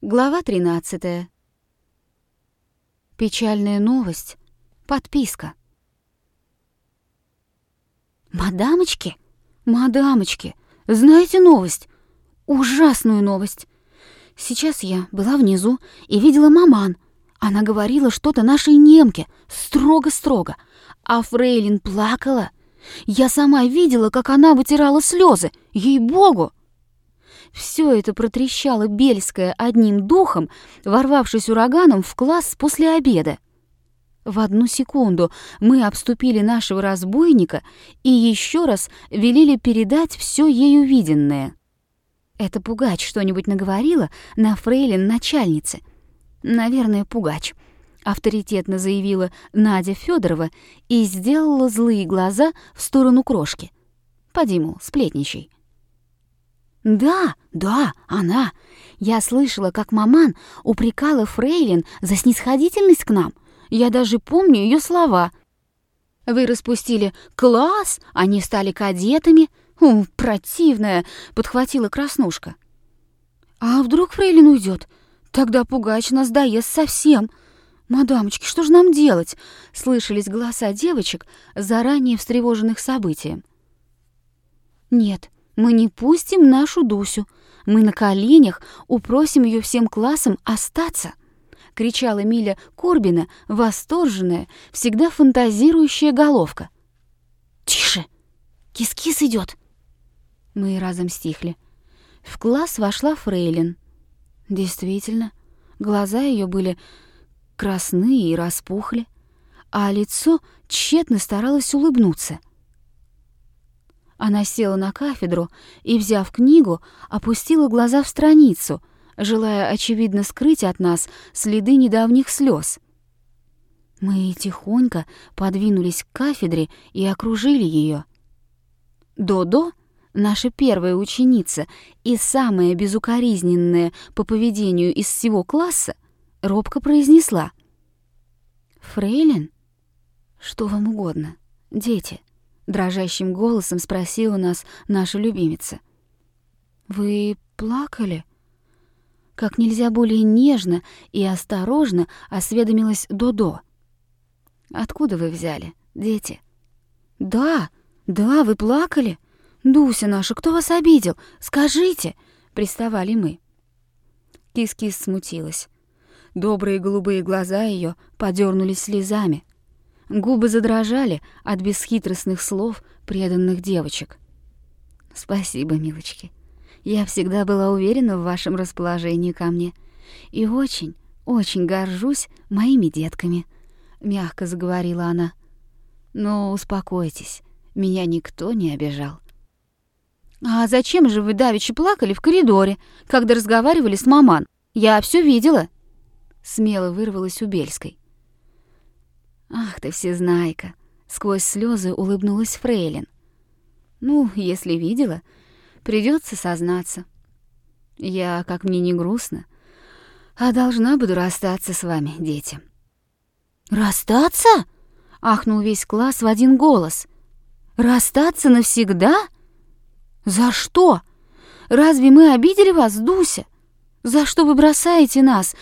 Глава 13. Печальная новость. Подписка. Мадамочки, мадамочки, знаете новость? Ужасную новость. Сейчас я была внизу и видела маман. Она говорила что-то нашей немке, строго-строго, а Фрейлин плакала. Я сама видела, как она вытирала слезы, ей-богу. Все это протрещало Бельское одним духом, ворвавшись ураганом в класс после обеда. В одну секунду мы обступили нашего разбойника и еще раз велели передать все ею виденное. Это Пугач что-нибудь наговорила на фрейлин начальнице. Наверное, Пугач. Авторитетно заявила Надя Федорова и сделала злые глаза в сторону крошки. Поди, мол, сплетничай. Да, да, она. Я слышала, как маман упрекала Фрейлин за снисходительность к нам. Я даже помню ее слова. Вы распустили класс, они стали кадетами. У, противная, подхватила Краснушка. А вдруг Фрейлин уйдет? Тогда Пугач нас доест совсем. «Мадамочки, что же нам делать?» — слышались голоса девочек, заранее встревоженных событием. «Нет, мы не пустим нашу Дусю. Мы на коленях упросим ее всем классом остаться!» — кричала Миля Корбина, восторженная, всегда фантазирующая головка. «Тише! Кис-кис идет!» Мы разом стихли. В класс вошла Фрейлин. Действительно, глаза ее были красные и распухли, а лицо тщетно старалось улыбнуться — она села на кафедру и, взяв книгу, опустила глаза в страницу, желая, очевидно, скрыть от нас следы недавних слез. Мы тихонько подвинулись к кафедре и окружили ее. Додо, наша первая ученица и самая безукоризненная по поведению из всего класса, робко произнесла. «Фрейлин, что вам угодно, дети?» Дрожащим голосом спросила нас наша любимица. Вы плакали? Как нельзя более нежно и осторожно осведомилась Додо. Откуда вы взяли, дети? Да, да, вы плакали. Дуся наша, кто вас обидел? Скажите, приставали мы. Кис-кис смутилась. Добрые голубые глаза ее подернулись слезами. Губы задрожали от бесхитростных слов преданных девочек. «Спасибо, милочки. Я всегда была уверена в вашем расположении ко мне и очень, очень горжусь моими детками», — мягко заговорила она. «Но успокойтесь, меня никто не обижал». «А зачем же вы давеча плакали в коридоре, когда разговаривали с маман? Я все видела!» Смело вырвалась у Бельской. «Ах ты всезнайка!» — сквозь слезы улыбнулась Фрейлин. «Ну, если видела, придется сознаться. Я, как мне не грустно, а должна буду расстаться с вами, дети». «Расстаться?» — ахнул весь класс в один голос. «Расстаться навсегда? За что? Разве мы обидели вас, Дуся? За что вы бросаете нас?»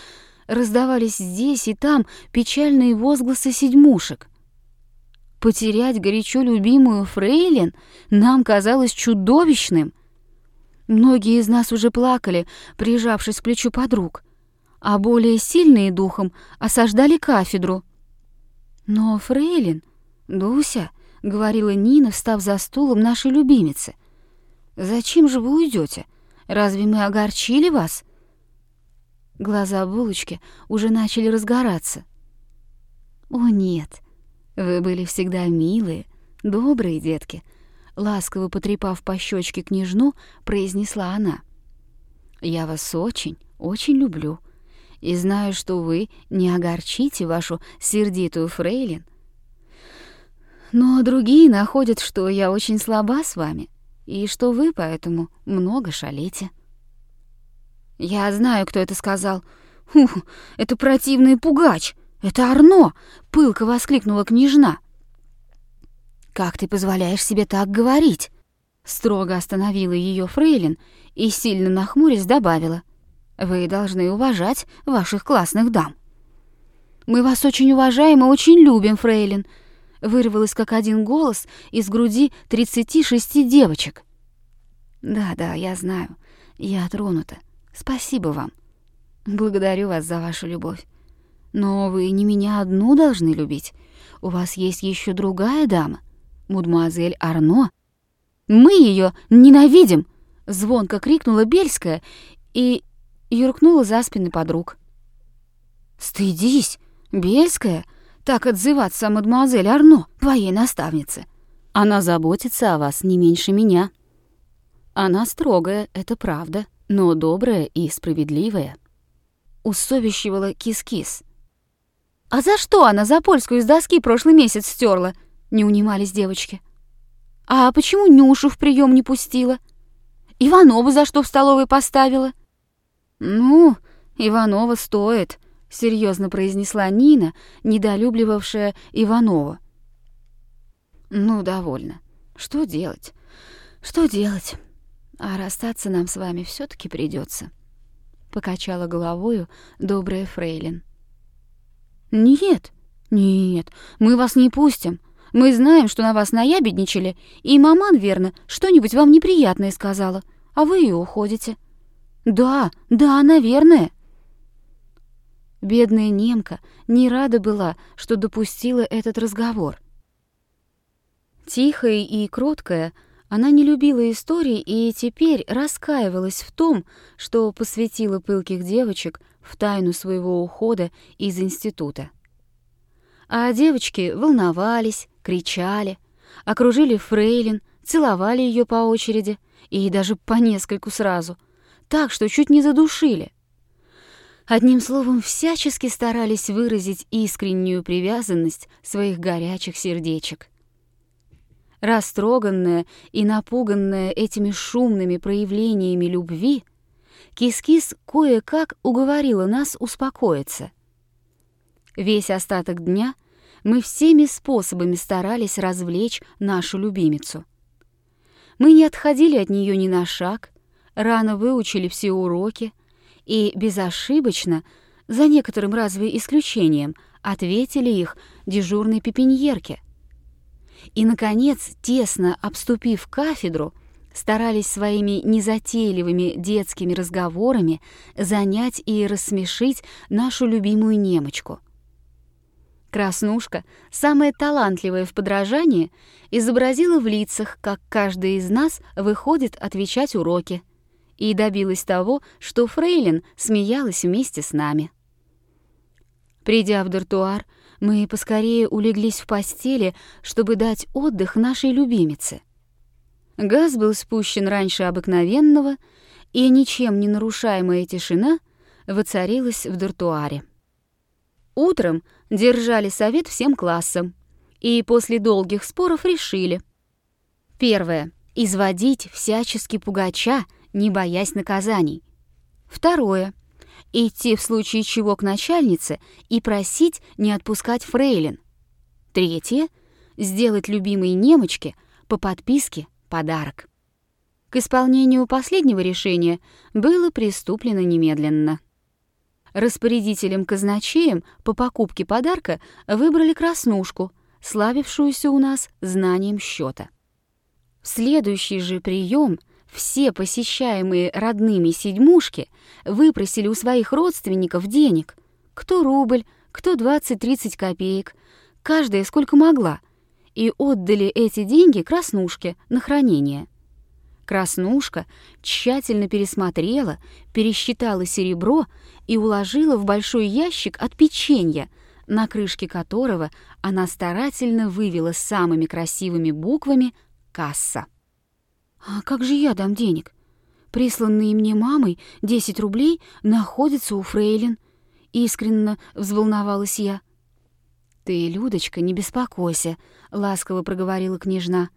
Раздавались здесь и там печальные возгласы седьмушек. Потерять горячо любимую фрейлин нам казалось чудовищным. Многие из нас уже плакали, прижавшись к плечу подруг, а более сильные духом осаждали кафедру. Но фрейлин, Дуся, — говорила Нина, встав за стулом нашей любимицы, — зачем же вы уйдете? Разве мы огорчили вас? Глаза булочки уже начали разгораться. «О, нет, вы были всегда милые, добрые детки», — ласково потрепав по щечке княжну, произнесла она. «Я вас очень, очень люблю и знаю, что вы не огорчите вашу сердитую фрейлин. Но другие находят, что я очень слаба с вами, и что вы поэтому много шалите». «Я знаю, кто это сказал. Ух, это противный пугач! Это Арно!» — пылко воскликнула княжна. «Как ты позволяешь себе так говорить?» Строго остановила ее Фрейлин и, сильно нахмурясь, добавила. Вы должны уважать ваших классных дам». «Мы вас очень уважаем и очень любим, фрейлин», — вырвалось как один голос из груди тридцати шести девочек. «Да-да, я знаю. Я тронута. Спасибо вам. Благодарю вас за вашу любовь. Но вы не меня одну должны любить. У вас есть еще другая дама, мадемуазель Арно. Мы ее ненавидим!» — звонко крикнула Бельская и юркнула за спины подруг. «Стыдись, Бельская, так отзываться о мадемуазель Арно, твоей наставнице. Она заботится о вас не меньше меня. Она строгая, это правда, но добрая и справедливая». Усовещивала Кис-Кис. «А за что она за польскую из доски прошлый месяц стерла? не унимались девочки. «А почему Нюшу в прием не пустила? Иванову за что в столовой поставила?» «Ну, Иванова стоит», — серьезно произнесла Нина, недолюбливавшая Иванова. «Ну, довольно. Что делать? Что делать? А расстаться нам с вами все таки придется. покачала головою добрая фрейлин. «Нет, нет, мы вас не пустим. Мы знаем, что на вас наябедничали, и маман, верно, что-нибудь вам неприятное сказала, а вы и уходите». Да, да, наверное. Бедная немка не рада была, что допустила этот разговор. Тихая и кроткая, она не любила истории и теперь раскаивалась в том, что посвятила пылких девочек в тайну своего ухода из института. А девочки волновались, кричали, окружили фрейлин, целовали ее по очереди и даже по нескольку сразу — так, что чуть не задушили. Одним словом, всячески старались выразить искреннюю привязанность своих горячих сердечек. Растроганная и напуганная этими шумными проявлениями любви, Кис-Кис кое-как уговорила нас успокоиться. Весь остаток дня мы всеми способами старались развлечь нашу любимицу. Мы не отходили от нее ни на шаг — рано выучили все уроки и безошибочно, за некоторым разве исключением, ответили их дежурной пепеньерке. И, наконец, тесно обступив кафедру, старались своими незатейливыми детскими разговорами занять и рассмешить нашу любимую немочку. Краснушка, самая талантливая в подражании, изобразила в лицах, как каждый из нас выходит отвечать уроки — и добилась того, что Фрейлин смеялась вместе с нами. Придя в дартуар, мы поскорее улеглись в постели, чтобы дать отдых нашей любимице. Газ был спущен раньше обыкновенного, и ничем не нарушаемая тишина воцарилась в дартуаре. Утром держали совет всем классам, и после долгих споров решили. Первое. Изводить всячески пугача — не боясь наказаний. Второе. Идти в случае чего к начальнице и просить не отпускать фрейлин. Третье. Сделать любимой немочке по подписке подарок. К исполнению последнего решения было приступлено немедленно. Распорядителем-казначеем по покупке подарка выбрали Краснушку, славившуюся у нас знанием счета. В следующий же прием все посещаемые родными седьмушки выпросили у своих родственников денег. Кто рубль, кто 20-30 копеек, каждая сколько могла, и отдали эти деньги Краснушке на хранение. Краснушка тщательно пересмотрела, пересчитала серебро и уложила в большой ящик от печенья, на крышке которого она старательно вывела самыми красивыми буквами «Касса». «А как же я дам денег? Присланные мне мамой 10 рублей находятся у фрейлин», — искренне взволновалась я. «Ты, Людочка, не беспокойся», — ласково проговорила княжна.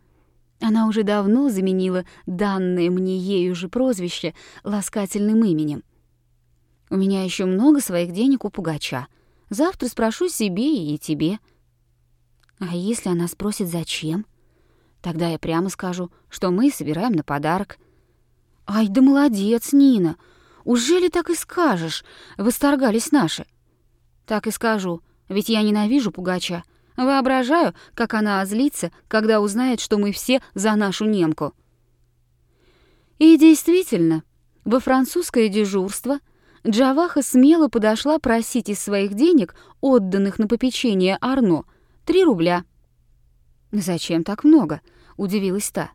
Она уже давно заменила данное мне ею же прозвище ласкательным именем. «У меня еще много своих денег у пугача. Завтра спрошу себе и тебе». «А если она спросит, зачем?» Тогда я прямо скажу, что мы собираем на подарок. Ай, да молодец, Нина. Ужели так и скажешь?» — восторгались наши. «Так и скажу, ведь я ненавижу пугача. Воображаю, как она озлится, когда узнает, что мы все за нашу немку». И действительно, во французское дежурство Джаваха смело подошла просить из своих денег, отданных на попечение Арно, три рубля. «Зачем так много?» — удивилась та.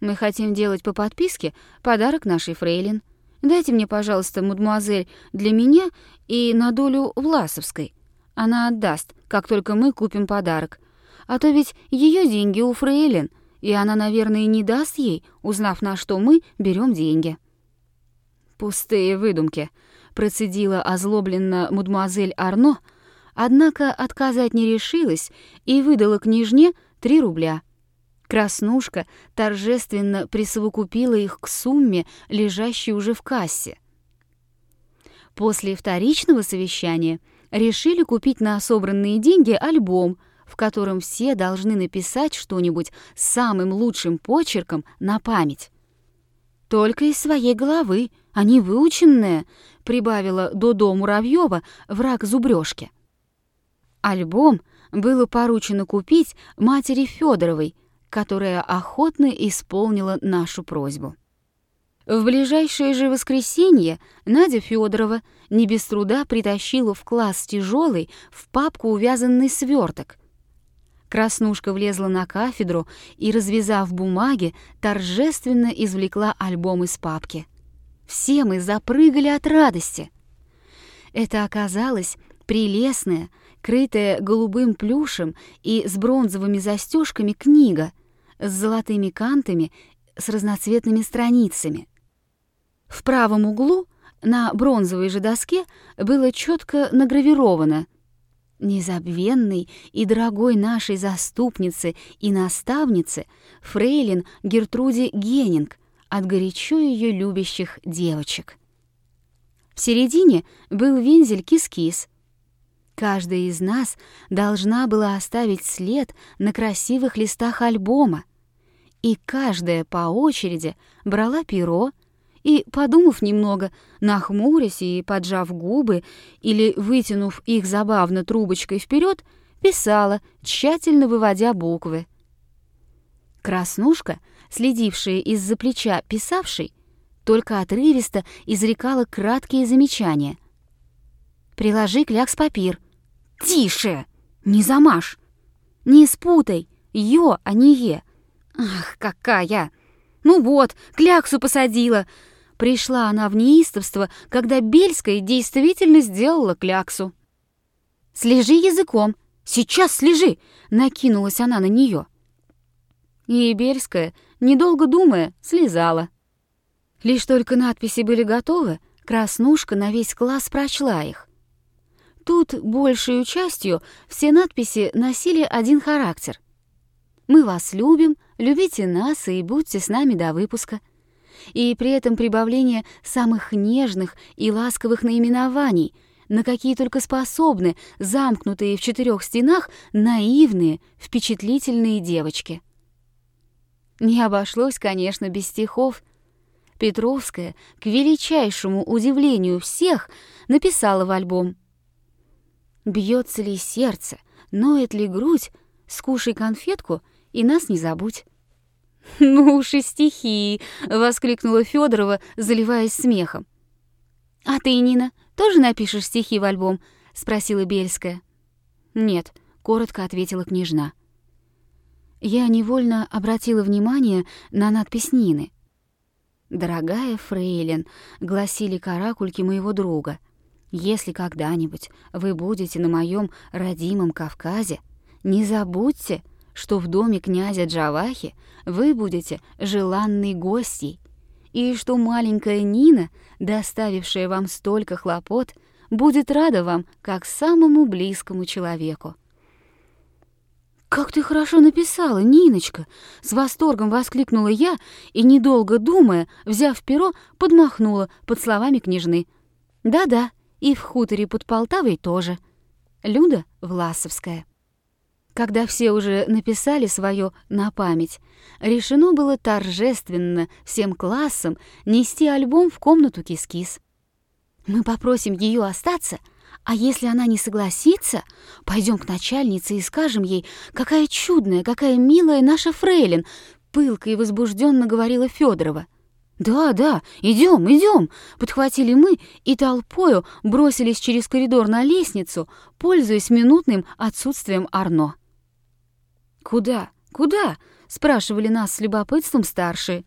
«Мы хотим делать по подписке подарок нашей фрейлин. Дайте мне, пожалуйста, мадемуазель, для меня и на долю Власовской. Она отдаст, как только мы купим подарок. А то ведь ее деньги у фрейлин, и она, наверное, не даст ей, узнав, на что мы берем деньги». «Пустые выдумки», — процедила озлобленно мадемуазель Арно, однако отказать не решилась и выдала княжне три рубля. Краснушка торжественно присовокупила их к сумме, лежащей уже в кассе. После вторичного совещания решили купить на собранные деньги альбом, в котором все должны написать что-нибудь самым лучшим почерком на память. Только из своей головы, а не выученная, прибавила Додо Муравьева враг зубрёжки. Альбом было поручено купить матери Федоровой, которая охотно исполнила нашу просьбу. В ближайшее же воскресенье Надя Федорова не без труда притащила в класс тяжелый в папку увязанный сверток — Краснушка влезла на кафедру и, развязав бумаги, торжественно извлекла альбом из папки. Все мы запрыгали от радости. Это оказалось прелестная, крытая голубым плюшем и с бронзовыми застежками книга с золотыми кантами, с разноцветными страницами. В правом углу на бронзовой же доске было четко награвировано Незабвенной и дорогой нашей заступнице и наставнице фрейлин Гертруде Геннинг от горячо ее любящих девочек. В середине был вензель кис-кис. Каждая из нас должна была оставить след на красивых листах альбома, и каждая по очереди брала перо и, подумав немного, нахмурясь и поджав губы или вытянув их забавно трубочкой вперед, писала, тщательно выводя буквы. Краснушка, следившая из-за плеча писавшей, только отрывисто изрекала краткие замечания. «Приложи клякс-папир». «Тише! Не замажь! Не спутай! Ё, а не Е!» «Ах, какая! Ну вот, кляксу посадила!» Пришла она в неистовство, когда Бельская действительно сделала кляксу. «Слежи языком! Сейчас слежи!» — накинулась она на нее. И Бельская, недолго думая, слезала. Лишь только надписи были готовы, Краснушка на весь класс прочла их. Тут большую частью все надписи носили один характер. «Мы вас любим, любите нас и будьте с нами до выпуска» и при этом прибавление самых нежных и ласковых наименований, на какие только способны замкнутые в четырех стенах наивные, впечатлительные девочки. Не обошлось, конечно, без стихов. Петровская, к величайшему удивлению всех, написала в альбом «Бьется ли сердце, ноет ли грудь, скушай конфетку и нас не забудь». «Ну уж и стихи!» — воскликнула Федорова, заливаясь смехом. «А ты, Нина, тоже напишешь стихи в альбом?» — спросила Бельская. «Нет», — коротко ответила княжна. Я невольно обратила внимание на надпись Нины. «Дорогая фрейлин», — гласили каракульки моего друга, «если когда-нибудь вы будете на моем родимом Кавказе, не забудьте, что в доме князя Джавахи вы будете желанной гостьей, и что маленькая Нина, доставившая вам столько хлопот, будет рада вам как самому близкому человеку. «Как ты хорошо написала, Ниночка!» — с восторгом воскликнула я и, недолго думая, взяв перо, подмахнула под словами княжны. «Да-да, и в хуторе под Полтавой тоже. Люда Власовская». Когда все уже написали свое на память, решено было торжественно всем классам нести альбом в комнату Кис-Кис. Мы попросим ее остаться, а если она не согласится, пойдем к начальнице и скажем ей, какая чудная, какая милая наша фрейлин, пылко и возбужденно говорила Федорова. «Да, да, идем, идем!» — подхватили мы и толпою бросились через коридор на лестницу, пользуясь минутным отсутствием Арно. «Куда? Куда?» — спрашивали нас с любопытством старшие.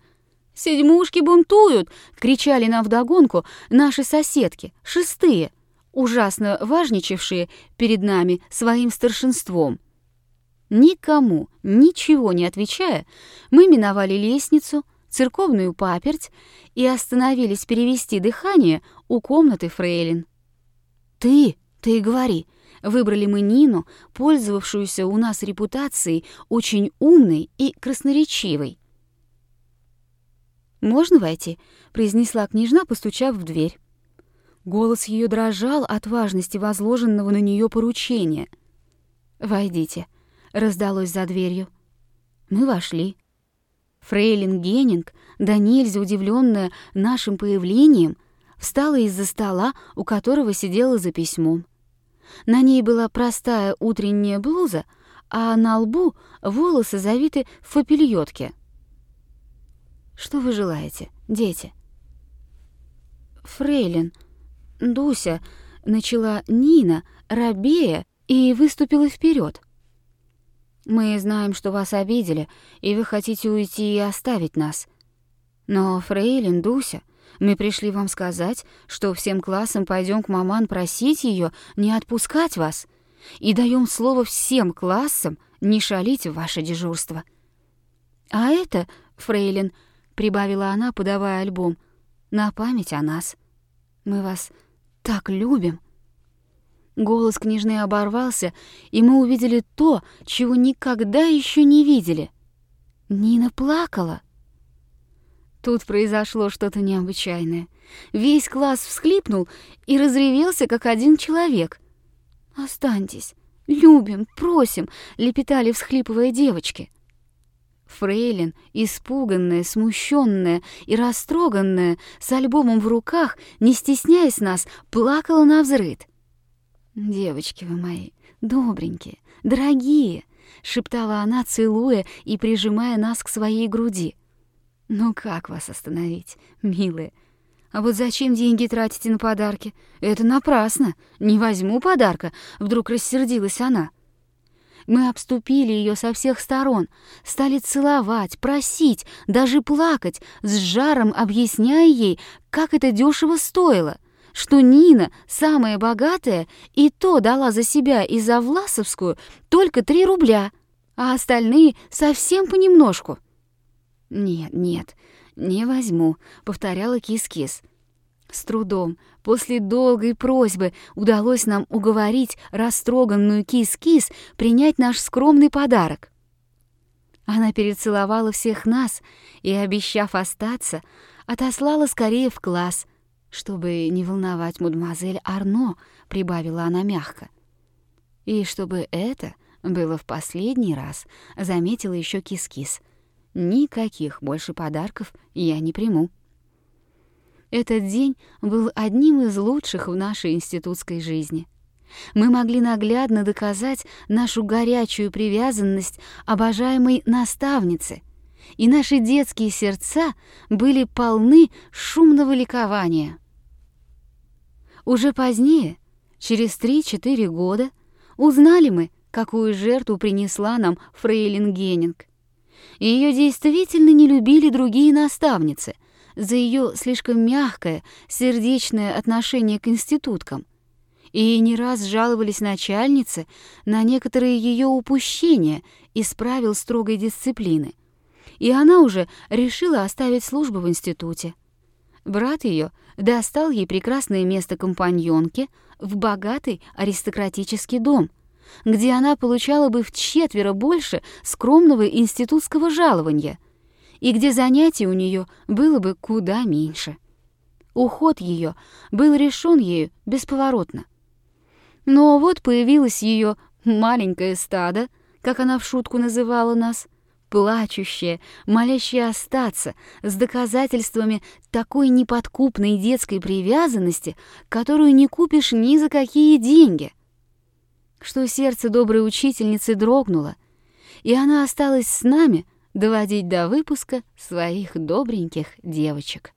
«Седьмушки бунтуют!» — кричали нам вдогонку наши соседки, шестые, ужасно важничавшие перед нами своим старшинством. Никому, ничего не отвечая, мы миновали лестницу, церковную паперть и остановились перевести дыхание у комнаты фрейлин. «Ты, ты говори», Выбрали мы Нину, пользовавшуюся у нас репутацией очень умной и красноречивой. «Можно войти?» — произнесла княжна, постучав в дверь. Голос ее дрожал от важности возложенного на нее поручения. «Войдите», — раздалось за дверью. Мы вошли. Фрейлин Геннинг, да нельзя удивленная нашим появлением, встала из-за стола, у которого сидела за письмом. На ней была простая утренняя блуза, а на лбу волосы завиты в фапельётке. «Что вы желаете, дети?» «Фрейлин, Дуся», — начала Нина, рабея, и выступила вперед. «Мы знаем, что вас обидели, и вы хотите уйти и оставить нас. Но, Фрейлин, Дуся, мы пришли вам сказать, что всем классом пойдем к маман просить ее не отпускать вас, и даем слово всем классам не шалить в ваше дежурство. А это, фрейлин, прибавила она, подавая альбом, на память о нас. Мы вас так любим. Голос княжны оборвался, и мы увидели то, чего никогда еще не видели. Нина плакала. Тут произошло что-то необычайное. Весь класс всхлипнул и разревелся, как один человек. «Останьтесь, любим, просим», — лепетали всхлипывая девочки. Фрейлин, испуганная, смущенная и растроганная, с альбомом в руках, не стесняясь нас, плакала на взрыд. «Девочки вы мои, добренькие, дорогие», — шептала она, целуя и прижимая нас к своей груди. Ну как вас остановить, милые? А вот зачем деньги тратите на подарки? Это напрасно. Не возьму подарка, вдруг рассердилась она. Мы обступили ее со всех сторон, стали целовать, просить, даже плакать, с жаром объясняя ей, как это дешево стоило, что Нина, самая богатая, и то дала за себя и за Власовскую только три рубля, а остальные совсем понемножку. «Нет, нет, не возьму», — повторяла Кис-Кис. С трудом, после долгой просьбы, удалось нам уговорить растроганную Кис-Кис принять наш скромный подарок. Она перецеловала всех нас и, обещав остаться, отослала скорее в класс, чтобы не волновать мадемуазель Арно, прибавила она мягко. И чтобы это было в последний раз, заметила еще Кис-Кис. Никаких больше подарков я не приму. Этот день был одним из лучших в нашей институтской жизни. Мы могли наглядно доказать нашу горячую привязанность обожаемой наставнице, и наши детские сердца были полны шумного ликования. Уже позднее, через три-четыре года, узнали мы, какую жертву принесла нам фрейлин Геннинг ее действительно не любили другие наставницы за ее слишком мягкое, сердечное отношение к институткам. И не раз жаловались начальнице на некоторые ее упущения из правил строгой дисциплины. И она уже решила оставить службу в институте. Брат ее достал ей прекрасное место компаньонки в богатый аристократический дом — где она получала бы в четверо больше скромного институтского жалования, и где занятий у нее было бы куда меньше. Уход ее был решен ею бесповоротно. Но вот появилось ее маленькое стадо, как она в шутку называла нас, плачущая, молящая остаться, с доказательствами такой неподкупной детской привязанности, которую не купишь ни за какие деньги, что сердце доброй учительницы дрогнуло, и она осталась с нами доводить до выпуска своих добреньких девочек.